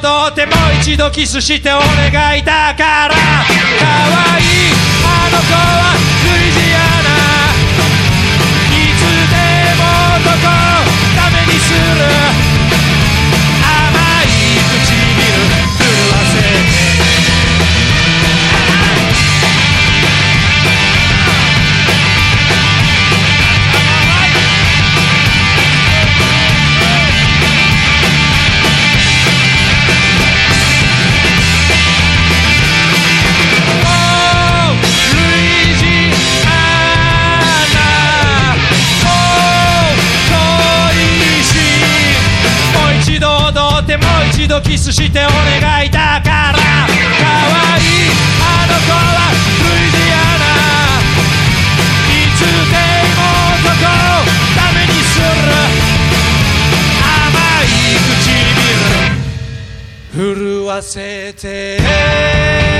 どうでも一度キスしてお願いだから可愛い一度キスしてお願いだから可愛いあの子はルイジアナ。いつでも男をダメにする。甘い唇震わせて。